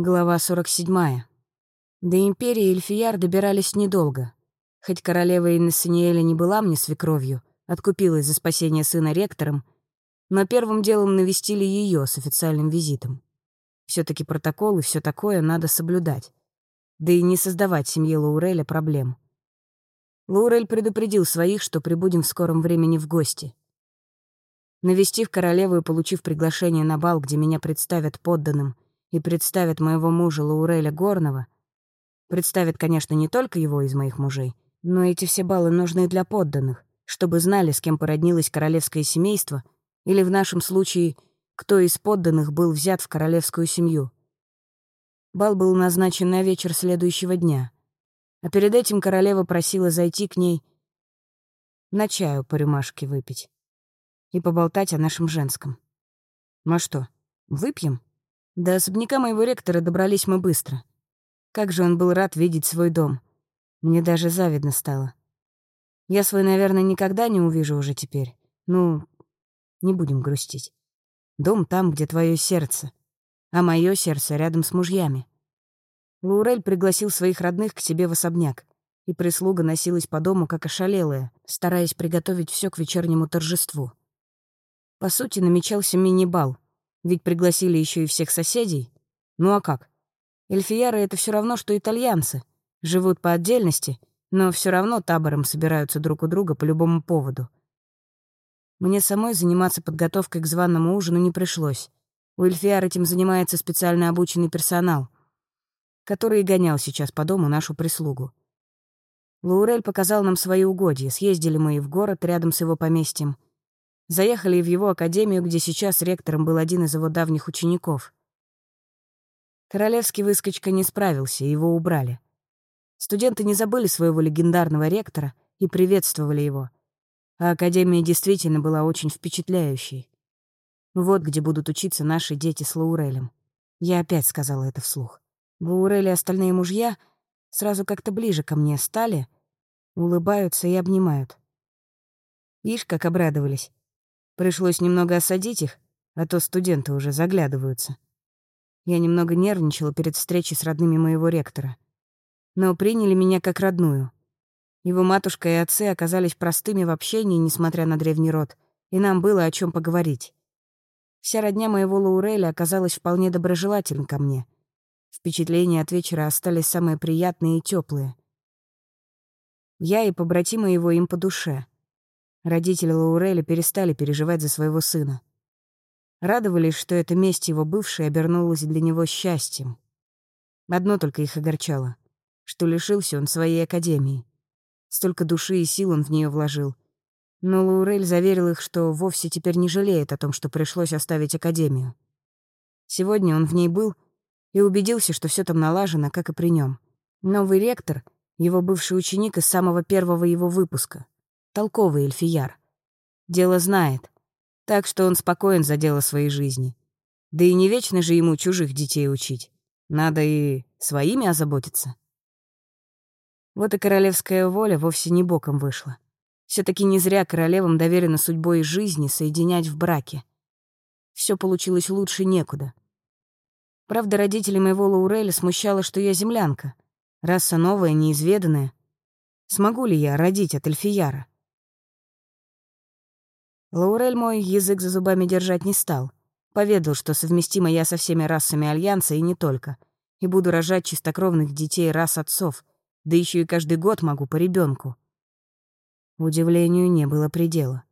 Глава 47. До империи Эльфияр добирались недолго. Хоть королева Инессаниэля не была мне свекровью, откупилась за спасение сына ректором, но первым делом навестили ее с официальным визитом. все таки протокол и все такое надо соблюдать. Да и не создавать семье Лауреля проблем. Лаурель предупредил своих, что прибудем в скором времени в гости. Навестив королеву и получив приглашение на бал, где меня представят подданным — и представят моего мужа Лауреля Горного, представят, конечно, не только его из моих мужей, но эти все баллы нужны для подданных, чтобы знали, с кем породнилось королевское семейство, или в нашем случае, кто из подданных был взят в королевскую семью. Бал был назначен на вечер следующего дня, а перед этим королева просила зайти к ней на чаю по рюмашке выпить и поболтать о нашем женском. Ну а что, выпьем? До особняка моего ректора добрались мы быстро. Как же он был рад видеть свой дом. Мне даже завидно стало. Я свой, наверное, никогда не увижу уже теперь. Ну, не будем грустить. Дом там, где твое сердце. А мое сердце рядом с мужьями. Лаурель пригласил своих родных к себе в особняк, и прислуга носилась по дому, как ошалелая, стараясь приготовить все к вечернему торжеству. По сути, намечался мини-бал — ведь пригласили еще и всех соседей. Ну а как? Эльфияры — это все равно, что итальянцы. Живут по отдельности, но все равно табором собираются друг у друга по любому поводу. Мне самой заниматься подготовкой к званому ужину не пришлось. У Эльфиар этим занимается специально обученный персонал, который и гонял сейчас по дому нашу прислугу. Лаурель показал нам свои угодья. Съездили мы и в город рядом с его поместьем — Заехали в его академию, где сейчас ректором был один из его давних учеников. Королевский выскочка не справился, его убрали. Студенты не забыли своего легендарного ректора и приветствовали его. А академия действительно была очень впечатляющей. Вот где будут учиться наши дети с Лаурелем. Я опять сказала это вслух. Лаурель и остальные мужья сразу как-то ближе ко мне стали, улыбаются и обнимают. Ишь, как обрадовались. Пришлось немного осадить их, а то студенты уже заглядываются. Я немного нервничала перед встречей с родными моего ректора. Но приняли меня как родную. Его матушка и отцы оказались простыми в общении, несмотря на древний род, и нам было о чем поговорить. Вся родня моего Лауреля оказалась вполне доброжелательна ко мне. Впечатления от вечера остались самые приятные и теплые. Я и побратимы его им по душе — Родители Лауреля перестали переживать за своего сына. Радовались, что эта месть его бывшей обернулась для него счастьем. Одно только их огорчало, что лишился он своей академии. Столько души и сил он в нее вложил. Но Лаурель заверил их, что вовсе теперь не жалеет о том, что пришлось оставить академию. Сегодня он в ней был и убедился, что все там налажено, как и при нем. Новый ректор — его бывший ученик из самого первого его выпуска — толковый эльфияр. Дело знает, так что он спокоен за дело своей жизни. Да и не вечно же ему чужих детей учить. Надо и своими озаботиться. Вот и королевская воля вовсе не боком вышла. все таки не зря королевам доверено судьбой жизни соединять в браке. Все получилось лучше некуда. Правда, родители моего Лауреля смущало, что я землянка. Раса новая, неизведанная. Смогу ли я родить от Эльфияра? Лаурель мой язык за зубами держать не стал. Поведал, что совместима я со всеми расами Альянса и не только. И буду рожать чистокровных детей рас отцов. Да еще и каждый год могу по ребенку. Удивлению не было предела.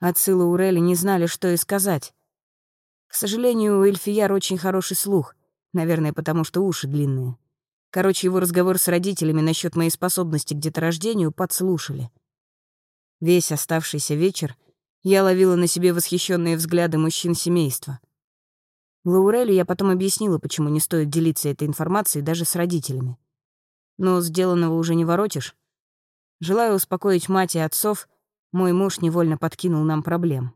Отцы Лауреля не знали, что и сказать. К сожалению, у Эльфияр очень хороший слух. Наверное, потому что уши длинные. Короче, его разговор с родителями насчет моей способности к деторождению подслушали. Весь оставшийся вечер я ловила на себе восхищенные взгляды мужчин семейства. Лаурелю я потом объяснила, почему не стоит делиться этой информацией даже с родителями. Но сделанного уже не воротишь. Желая успокоить мать и отцов, мой муж невольно подкинул нам проблем.